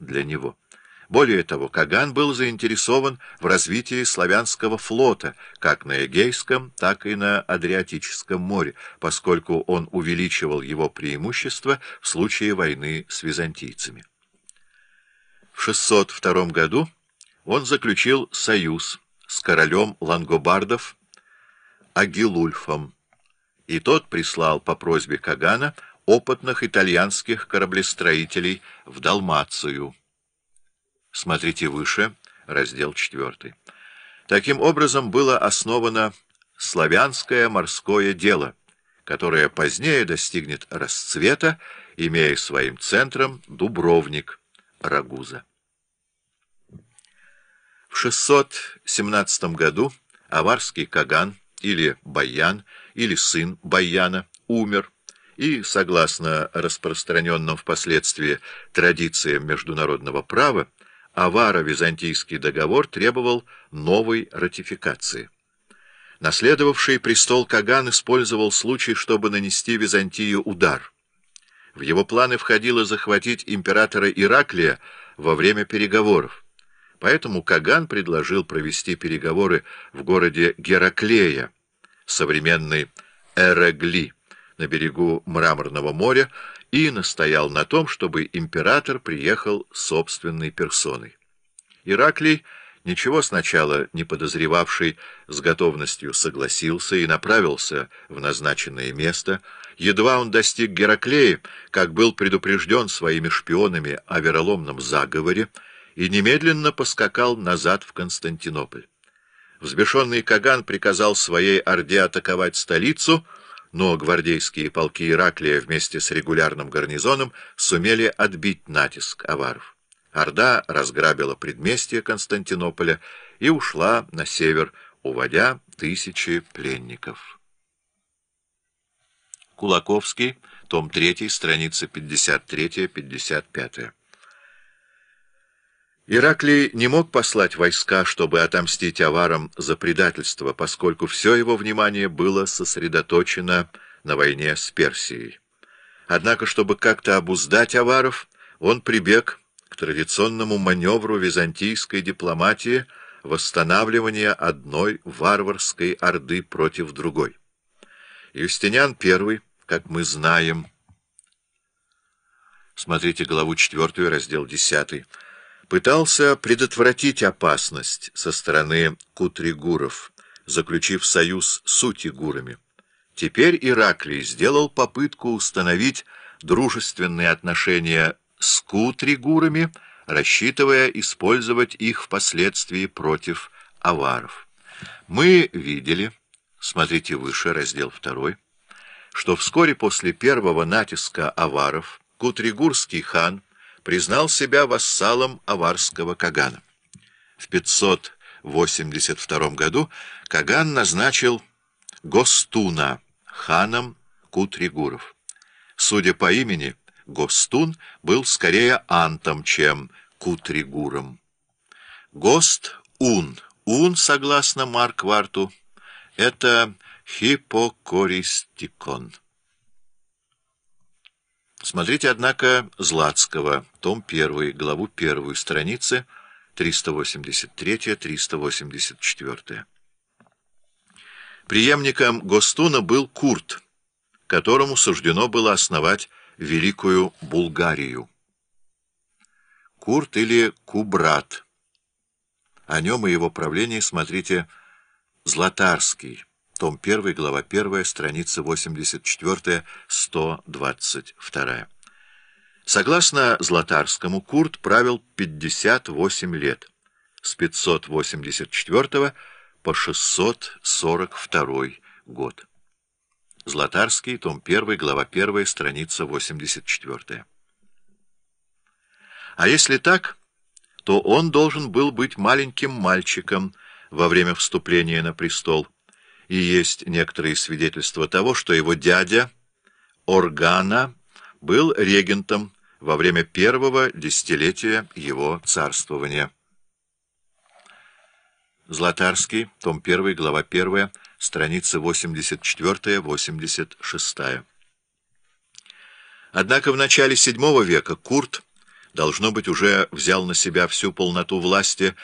для него. Более того, Каган был заинтересован в развитии славянского флота, как на Эгейском, так и на Адриатическом море, поскольку он увеличивал его преимущество в случае войны с византийцами. В 602 году он заключил союз с королем лангобардов Агилульфом, и тот прислал по просьбе Кагана опытных итальянских кораблестроителей в Далмацию. Смотрите выше, раздел 4. Таким образом было основано славянское морское дело, которое позднее достигнет расцвета, имея своим центром Дубровник, Рагуза. В 617 году аварский Каган, или Баян, или сын Баяна, умер, и, согласно распространенным впоследствии традициям международного права, Аваро-Византийский договор требовал новой ратификации. Наследовавший престол Каган использовал случай, чтобы нанести Византию удар. В его планы входило захватить императора Ираклия во время переговоров. Поэтому Каган предложил провести переговоры в городе Гераклея, современный Эрегли, на берегу Мраморного моря, и настоял на том, чтобы император приехал собственной персоной. Ираклий, ничего сначала не подозревавший, с готовностью согласился и направился в назначенное место. Едва он достиг Гераклея, как был предупрежден своими шпионами о вероломном заговоре, и немедленно поскакал назад в Константинополь. Взбешенный Каган приказал своей орде атаковать столицу — но гвардейские полки Ираклия вместе с регулярным гарнизоном сумели отбить натиск аваров. Орда разграбила предместье Константинополя и ушла на север, уводя тысячи пленников. Кулаковский, том 3, страница 53-55. Ираклий не мог послать войска, чтобы отомстить аварам за предательство, поскольку все его внимание было сосредоточено на войне с Персией. Однако, чтобы как-то обуздать аваров, он прибег к традиционному маневру византийской дипломатии восстанавливания одной варварской орды против другой. Юстиниан I, как мы знаем, смотрите главу 4, раздел 10, пытался предотвратить опасность со стороны кутригуров, заключив союз с утигурами. Теперь Ираклий сделал попытку установить дружественные отношения с кутригурами, рассчитывая использовать их впоследствии против аваров. Мы видели, смотрите выше, раздел 2, что вскоре после первого натиска аваров Кутригурский хан признал себя вассалом аварского Кагана. В 582 году Каган назначил Гостуна ханом Кутригуров. Судя по имени, Гостун был скорее антом, чем Кутригуром. Гост-ун. Ун, согласно Маркварту, это хипокористикон. Смотрите, однако, Златского, том 1, главу 1, страницы 383-384. Приемником Гостуна был Курт, которому суждено было основать Великую Булгарию. Курт или Кубрат. О нем и его правлении смотрите Златарский. Том 1, глава 1, страница 84-122. Согласно Златарскому, Курт правил 58 лет, с 584 по 642 год. Златарский, том 1, глава 1, страница 84. А если так, то он должен был быть маленьким мальчиком во время вступления на престол, и есть некоторые свидетельства того, что его дядя Органа был регентом во время первого десятилетия его царствования. Златарский, том 1, глава 1, страница 84-86. Однако в начале VII века Курт должно быть, уже взял на себя всю полноту власти